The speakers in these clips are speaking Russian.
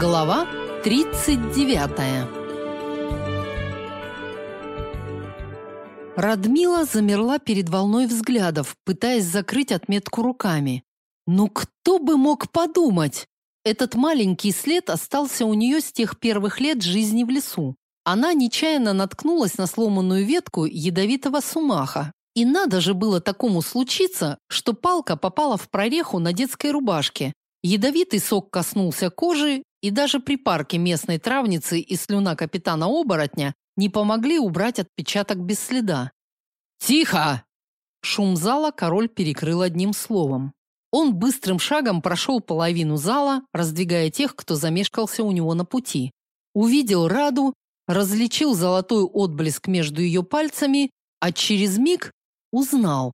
Глава 39. Радмила замерла перед волной взглядов, пытаясь закрыть отметку руками. Ну кто бы мог подумать? Этот маленький след остался у нее с тех первых лет жизни в лесу. Она нечаянно наткнулась на сломанную ветку ядовитого сумаха. И надо же было такому случиться, что палка попала в прореху на детской рубашке. Ядовитый сок коснулся кожи, и даже при парке местной травницы и слюна капитана Оборотня не помогли убрать отпечаток без следа. «Тихо!» Шум зала король перекрыл одним словом. Он быстрым шагом прошел половину зала, раздвигая тех, кто замешкался у него на пути. Увидел Раду, различил золотой отблеск между ее пальцами, а через миг узнал.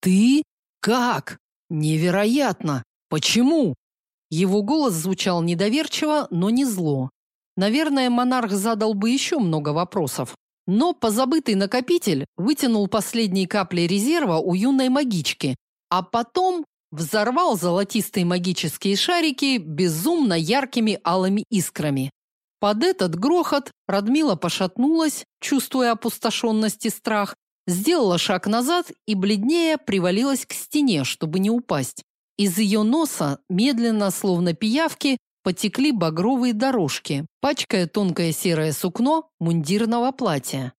«Ты? Как? Невероятно! Почему?» Его голос звучал недоверчиво, но не зло. Наверное, монарх задал бы еще много вопросов. Но позабытый накопитель вытянул последние капли резерва у юной магички, а потом взорвал золотистые магические шарики безумно яркими алыми искрами. Под этот грохот Радмила пошатнулась, чувствуя опустошенность и страх, сделала шаг назад и бледнее привалилась к стене, чтобы не упасть. Из ее носа, медленно, словно пиявки, потекли багровые дорожки, пачкая тонкое серое сукно мундирного платья.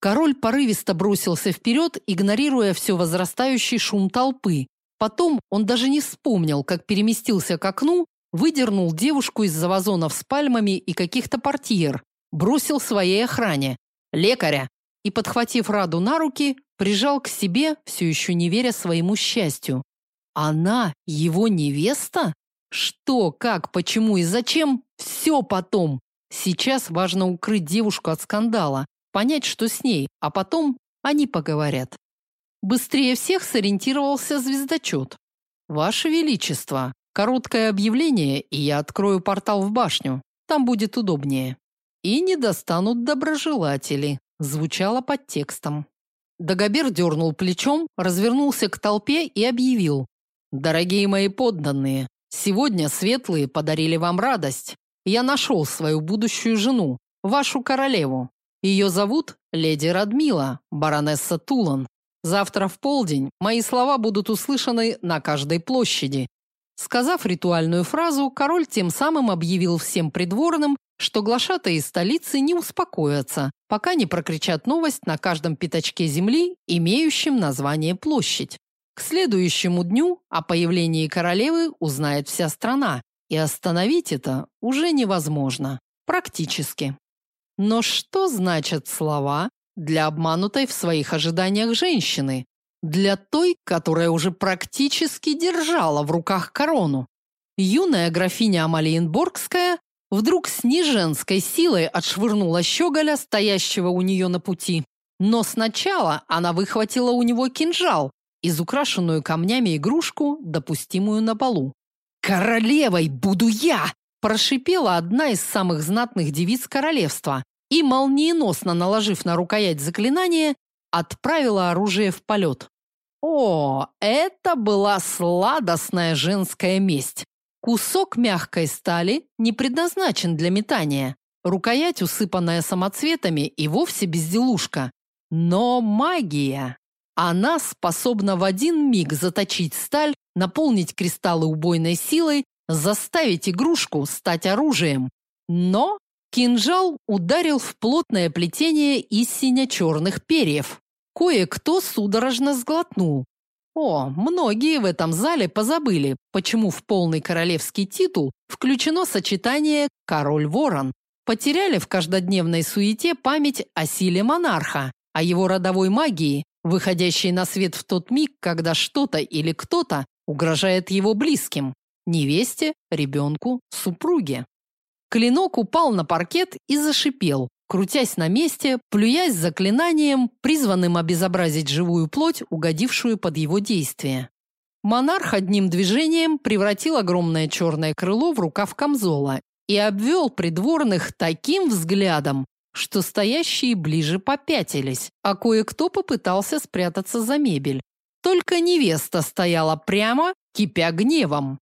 Король порывисто бросился вперед, игнорируя все возрастающий шум толпы. Потом он даже не вспомнил, как переместился к окну, выдернул девушку из завазонов с пальмами и каких-то портьер, бросил своей охране. «Лекаря!» и, подхватив Раду на руки, прижал к себе, все еще не веря своему счастью. Она его невеста? Что, как, почему и зачем? Все потом. Сейчас важно укрыть девушку от скандала, понять, что с ней, а потом они поговорят. Быстрее всех сориентировался звездочет. Ваше величество, короткое объявление, и я открою портал в башню. Там будет удобнее. И не достанут доброжелатели, звучало под текстом. Дагобер дернул плечом, развернулся к толпе и объявил: Дорогие мои подданные, сегодня светлые подарили вам радость. Я нашел свою будущую жену, вашу королеву. Ее зовут леди Радмила, баронесса Тулан. Завтра в полдень мои слова будут услышаны на каждой площади. Сказав ритуальную фразу, король тем самым объявил всем придворным, что глашатые столицы не успокоятся, пока не прокричат новость на каждом пятачке земли, имеющем название площадь. К следующему дню о появлении королевы узнает вся страна, и остановить это уже невозможно, практически. Но что значат слова для обманутой в своих ожиданиях женщины, для той, которая уже практически держала в руках корону? Юная графиня Амалиенборгская вдруг с неженской силой отшвырнула щеголя, стоящего у нее на пути. Но сначала она выхватила у него кинжал, изукрашенную камнями игрушку, допустимую на полу. «Королевой буду я!» – прошипела одна из самых знатных девиц королевства и, молниеносно наложив на рукоять заклинание, отправила оружие в полет. О, это была сладостная женская месть. Кусок мягкой стали не предназначен для метания. Рукоять, усыпанная самоцветами, и вовсе безделушка. Но магия. Она способна в один миг заточить сталь, наполнить кристаллы убойной силой, заставить игрушку стать оружием. Но кинжал ударил в плотное плетение из сине-черных перьев. Кое-кто судорожно сглотнул. О, многие в этом зале позабыли, почему в полный королевский титул включено сочетание «король-ворон». Потеряли в каждодневной суете память о силе монарха, о его родовой магии, выходящий на свет в тот миг, когда что-то или кто-то угрожает его близким – невесте, ребенку, супруге. Клинок упал на паркет и зашипел, крутясь на месте, плюясь заклинанием, призванным обезобразить живую плоть, угодившую под его действие. Монарх одним движением превратил огромное черное крыло в рукав камзола и обвел придворных таким взглядом, что стоящие ближе попятились, а кое-кто попытался спрятаться за мебель. Только невеста стояла прямо, кипя гневом.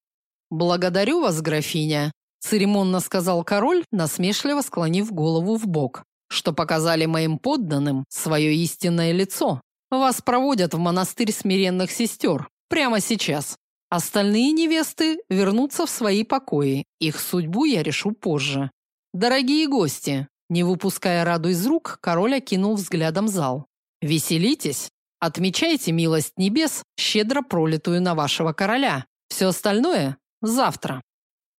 «Благодарю вас, графиня», – церемонно сказал король, насмешливо склонив голову в бок, что показали моим подданным свое истинное лицо. Вас проводят в монастырь смиренных сестер прямо сейчас. Остальные невесты вернутся в свои покои. Их судьбу я решу позже. Дорогие гости, не выпуская Раду из рук, король окинул взглядом зал. Веселитесь, отмечайте милость небес, щедро пролитую на вашего короля. Все остальное завтра.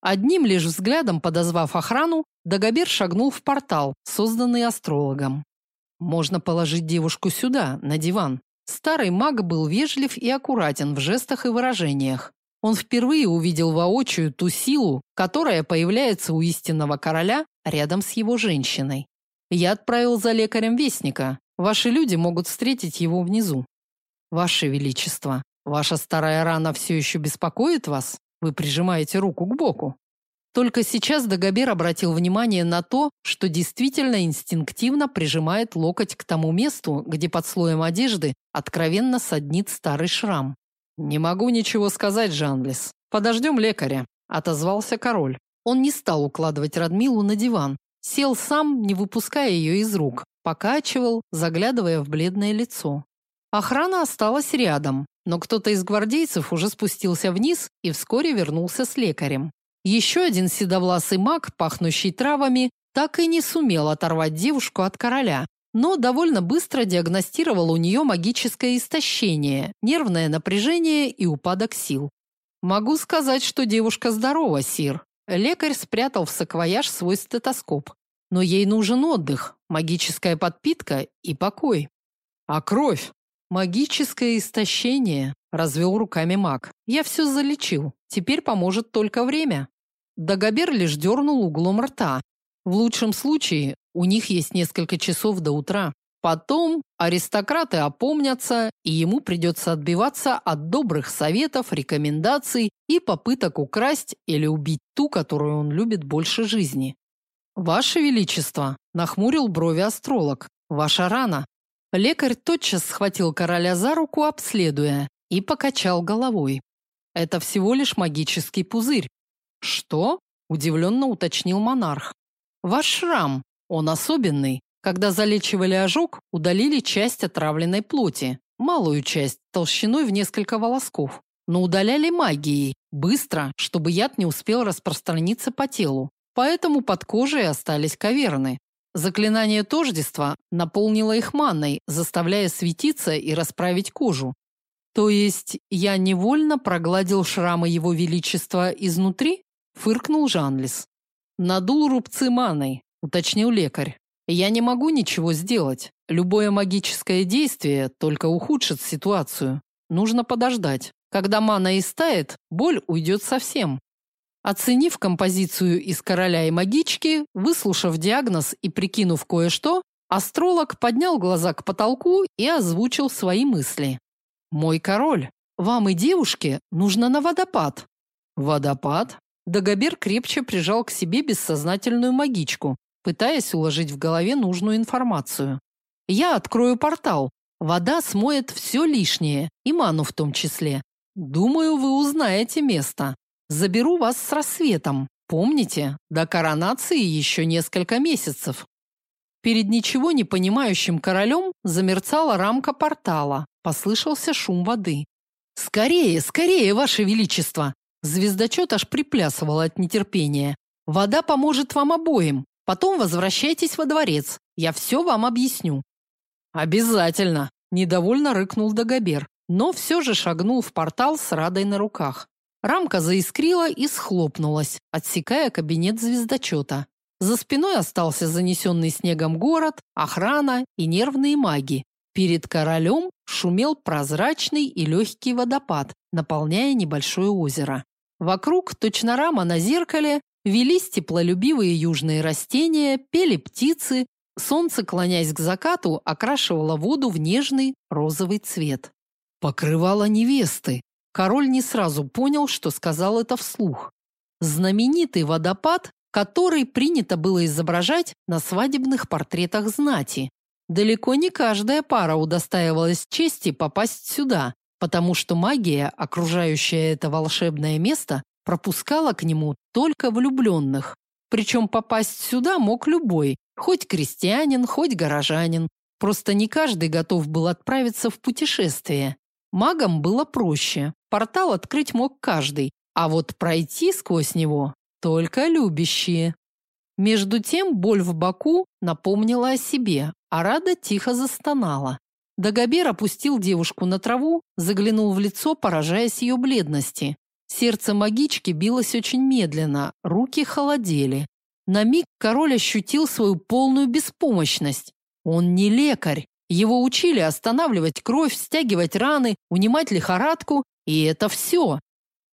Одним лишь взглядом подозвав охрану, Дагобер шагнул в портал, созданный астрологом. Можно положить девушку сюда, на диван. Старый маг был вежлив и аккуратен в жестах и выражениях. Он впервые увидел воочию ту силу, которая появляется у истинного короля рядом с его женщиной. Я отправил за лекарем вестника. Ваши люди могут встретить его внизу. Ваше величество, ваша старая рана все еще беспокоит вас? Вы прижимаете руку к боку. Только сейчас Дагобер обратил внимание на то, что действительно инстинктивно прижимает локоть к тому месту, где под слоем одежды откровенно саднит старый шрам. Не могу ничего сказать, Жанлис. Подождем лекаря, отозвался король. Он не стал укладывать Радмилу на диван, сел сам, не выпуская ее из рук, покачивал, заглядывая в бледное лицо. Охрана осталась рядом, но кто-то из гвардейцев уже спустился вниз и вскоре вернулся с лекарем. Еще один седовласый маг, пахнущий травами, так и не сумел оторвать девушку от короля, но довольно быстро диагностировал у нее магическое истощение, нервное напряжение и упадок сил. Могу сказать, что девушка здорова, сир. Лекарь спрятал в саквояж свой стетоскоп. Но ей нужен отдых, магическая подпитка и покой. А кровь? Магическое истощение, развел руками маг. Я все залечил. Теперь поможет только время. Дагобер лишь дернул углом рта. В лучшем случае у них есть несколько часов до утра. Потом аристократы опомнятся, и ему придется отбиваться от добрых советов, рекомендаций и попыток украсть или убить ту, которую он любит больше жизни. Ваше величество, нахмурил брови астролог. Ваша рана. Лекарь тотчас схватил короля за руку, обследуя, и покачал головой. Это всего лишь магический пузырь. Что? удивленно уточнил монарх. Ваш шрам, он особенный. Когда залечивали ожог, удалили часть отравленной плоти, малую часть, толщиной в несколько волосков. Но удаляли магией, быстро, чтобы яд не успел распространиться по телу. Поэтому под кожей остались каверны. Заклинание тождества наполнило их манной, заставляя светиться и расправить кожу. То есть я невольно прогладил шрамы его величества изнутри? фыркнул Жанлис. Надул рубцы маной, уточнил лекарь. Я не могу ничего сделать. Любое магическое действие только ухудшит ситуацию. Нужно подождать. Когда мана истает, боль уйдет совсем. Оценив композицию из короля и магички, выслушав диагноз и прикинув кое-что, астролог поднял глаза к потолку и озвучил свои мысли. Мой король, вам и девушке нужно на водопад. Водопад? Дагобер крепче прижал к себе бессознательную магичку, пытаясь уложить в голове нужную информацию. Я открою портал. Вода смоет все лишнее, и ману в том числе. Думаю, вы узнаете место. Заберу вас с рассветом. Помните, до коронации еще несколько месяцев. Перед ничего не понимающим королем замерцала рамка портала. Послышался шум воды. Скорее, скорее, ваше величество. Звездочет аж приплясывал от нетерпения. Вода поможет вам обоим. Потом возвращайтесь во дворец. Я все вам объясню. Обязательно, недовольно рыкнул Дагобер, но все же шагнул в портал с Радой на руках. Рамка заискрила и схлопнулась, отсекая кабинет звездочета. За спиной остался занесенный снегом город, охрана и нервные маги. Перед королем шумел прозрачный и легкий водопад, наполняя небольшое озеро. Вокруг, точно рама на зеркале, велись теплолюбивые южные растения, пели птицы, солнце, клонясь к закату, окрашивало воду в нежный розовый цвет. Покрывало невесты, Король не сразу понял, что сказал это вслух. Знаменитый водопад, который принято было изображать на свадебных портретах знати. Далеко не каждая пара удостаивалась чести попасть сюда, потому что магия, окружающая это волшебное место, пропускала к нему только влюбленных. Причем попасть сюда мог любой, хоть крестьянин, хоть горожанин. Просто не каждый готов был отправиться в путешествие. Магам было проще. Портал открыть мог каждый, а вот пройти сквозь него только любящие. Между тем боль в боку напомнила о себе, а Рада тихо застонала. Дагобер опустил девушку на траву, заглянул в лицо, поражаясь ее бледности. Сердце магички билось очень медленно, руки холодели. На миг король ощутил свою полную беспомощность. Он не лекарь. Его учили останавливать кровь, стягивать раны, унимать лихорадку, и это все.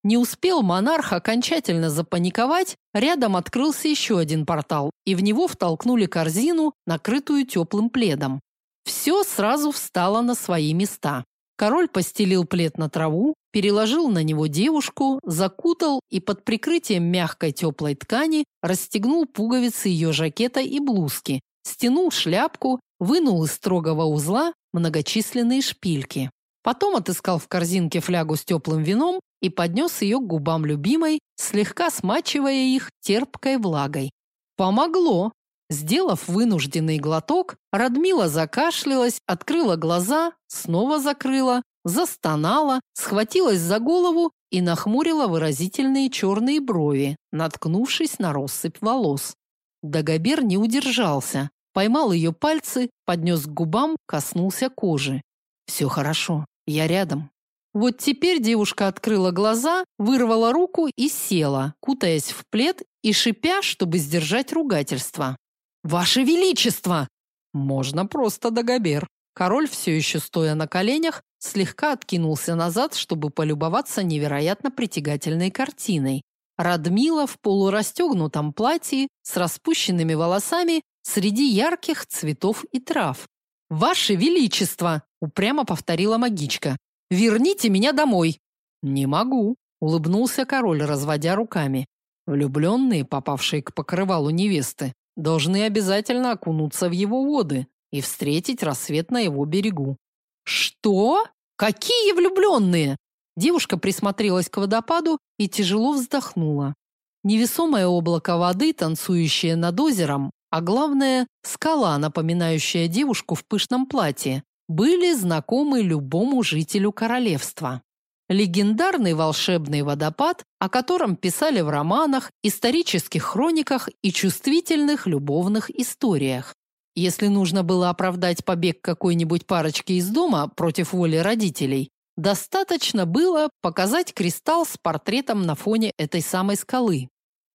Не успел монарх окончательно запаниковать, рядом открылся еще один портал, и в него втолкнули корзину, накрытую теплым пледом. Все сразу встало на свои места. Король постелил плед на траву, переложил на него девушку, закутал и под прикрытием мягкой теплой ткани расстегнул пуговицы ее жакета и блузки, стянул шляпку, вынул из строгого узла многочисленные шпильки. Потом отыскал в корзинке флягу с теплым вином и поднес ее к губам любимой, слегка смачивая их терпкой влагой. Помогло. Сделав вынужденный глоток, Радмила закашлялась, открыла глаза, снова закрыла, застонала, схватилась за голову и нахмурила выразительные черные брови, наткнувшись на россыпь волос. Дагобер не удержался, поймал ее пальцы, поднес к губам, коснулся кожи. «Все хорошо, я рядом». Вот теперь девушка открыла глаза, вырвала руку и села, кутаясь в плед и шипя, чтобы сдержать ругательство. «Ваше Величество!» «Можно просто Дагобер». Король, все еще стоя на коленях, слегка откинулся назад, чтобы полюбоваться невероятно притягательной картиной. Радмила в полурастегнутом платье с распущенными волосами среди ярких цветов и трав. «Ваше Величество!» – упрямо повторила магичка. Верните меня домой. Не могу, улыбнулся король, разводя руками. Влюбленные, попавшие к покрывалу невесты, должны обязательно окунуться в его воды и встретить рассвет на его берегу. Что? Какие влюбленные?» Девушка присмотрелась к водопаду и тяжело вздохнула. Невесомое облако воды, танцующее над озером, а главное, скала, напоминающая девушку в пышном платье, были знакомы любому жителю королевства. Легендарный волшебный водопад, о котором писали в романах, исторических хрониках и чувствительных любовных историях. Если нужно было оправдать побег какой-нибудь парочки из дома против воли родителей, достаточно было показать кристалл с портретом на фоне этой самой скалы.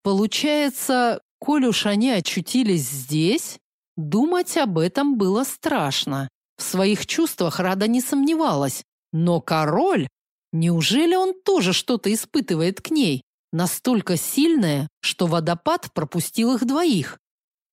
Получается, коль уж они очутились здесь, думать об этом было страшно. В своих чувствах Рада не сомневалась. Но король... Неужели он тоже что-то испытывает к ней? Настолько сильное, что водопад пропустил их двоих.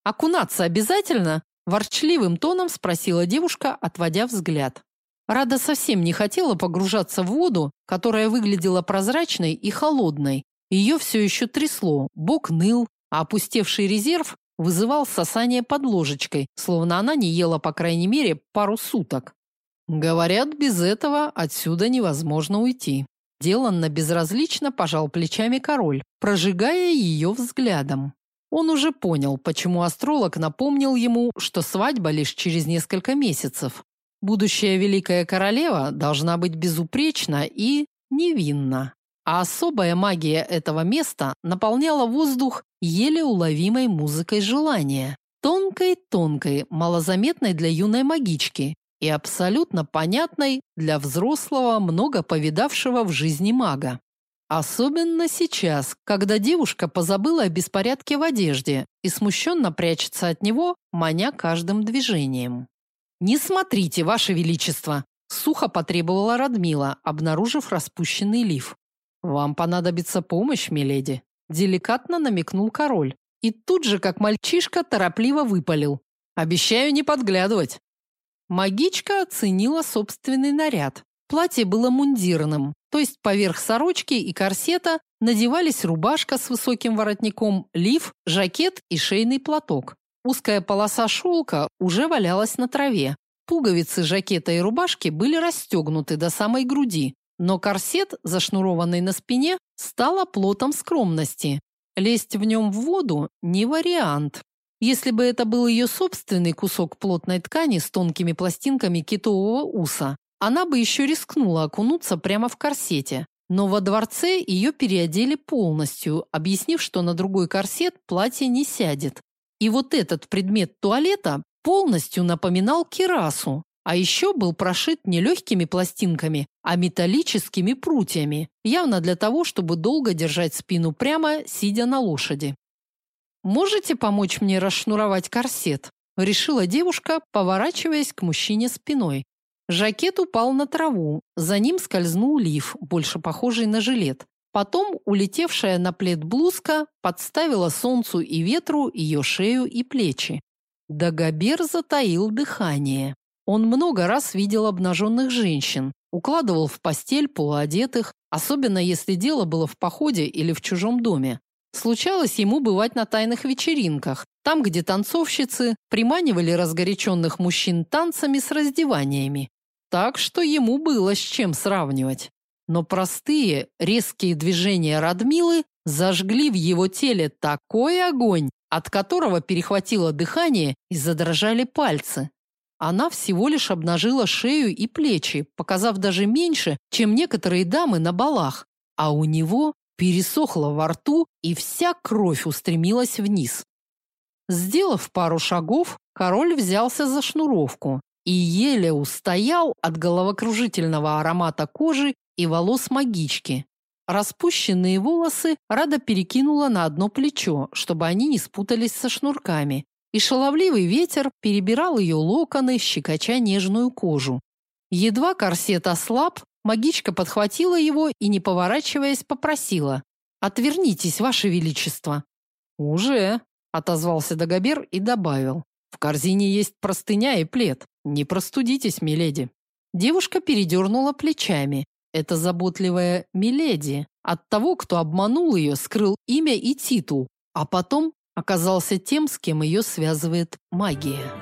«Окунаться обязательно?» – ворчливым тоном спросила девушка, отводя взгляд. Рада совсем не хотела погружаться в воду, которая выглядела прозрачной и холодной. Ее все еще трясло, бок ныл, а опустевший резерв вызывал сосание под ложечкой, словно она не ела, по крайней мере, пару суток. Говорят, без этого отсюда невозможно уйти. Деланно безразлично пожал плечами король, прожигая ее взглядом. Он уже понял, почему астролог напомнил ему, что свадьба лишь через несколько месяцев. Будущая великая королева должна быть безупречна и невинна. А особая магия этого места наполняла воздух еле уловимой музыкой желания, тонкой-тонкой, малозаметной для юной магички и абсолютно понятной для взрослого, много повидавшего в жизни мага. Особенно сейчас, когда девушка позабыла о беспорядке в одежде и смущенно прячется от него, маня каждым движением. «Не смотрите, Ваше Величество!» – сухо потребовала Радмила, обнаружив распущенный лиф. Вам понадобится помощь, миледи, деликатно намекнул король. И тут же, как мальчишка, торопливо выпалил: "Обещаю не подглядывать". Магичка оценила собственный наряд. Платье было мундирным, то есть поверх сорочки и корсета надевались рубашка с высоким воротником, лиф, жакет и шейный платок. Узкая полоса шелка уже валялась на траве. Пуговицы жакета и рубашки были расстегнуты до самой груди, Но корсет, зашнурованный на спине, стал оплотом скромности. Лезть в нем в воду не вариант. Если бы это был ее собственный кусок плотной ткани с тонкими пластинками китового уса, она бы еще рискнула окунуться прямо в корсете. Но во дворце ее переодели полностью, объяснив, что на другой корсет платье не сядет. И вот этот предмет туалета полностью напоминал кирасу, а еще был прошит не легкими пластинками, а металлическими прутьями, явно для того, чтобы долго держать спину прямо, сидя на лошади. Можете помочь мне расшнуровать корсет? решила девушка, поворачиваясь к мужчине спиной. Жакет упал на траву, за ним скользнул лиф, больше похожий на жилет. Потом улетевшая на плед блузка подставила солнцу и ветру ее шею и плечи. Дагобер затаил дыхание. Он много раз видел обнаженных женщин, укладывал в постель полуодетых, особенно если дело было в походе или в чужом доме. Случалось ему бывать на тайных вечеринках, там, где танцовщицы приманивали разгоряченных мужчин танцами с раздеваниями так что ему было с чем сравнивать. Но простые, резкие движения Радмилы зажгли в его теле такой огонь, от которого перехватило дыхание и задрожали пальцы. Она всего лишь обнажила шею и плечи, показав даже меньше, чем некоторые дамы на балах, а у него пересохло во рту, и вся кровь устремилась вниз. Сделав пару шагов, король взялся за шнуровку, и еле устоял от головокружительного аромата кожи и волос магички. Распущенные волосы Рада перекинула на одно плечо, чтобы они не спутались со шнурками, и шаловливый ветер перебирал ее локоны, щекоча нежную кожу. Едва корсет ослаб, магичка подхватила его и, не поворачиваясь, попросила: "Отвернитесь, ваше величество". "Уже", отозвался Дагобер и добавил: "В корзине есть простыня и плед. Не простудитесь, миледи. Девушка передернула плечами. Это заботливая миледи от того, кто обманул ее, скрыл имя и титул, а потом оказался тем, с кем ее связывает магия.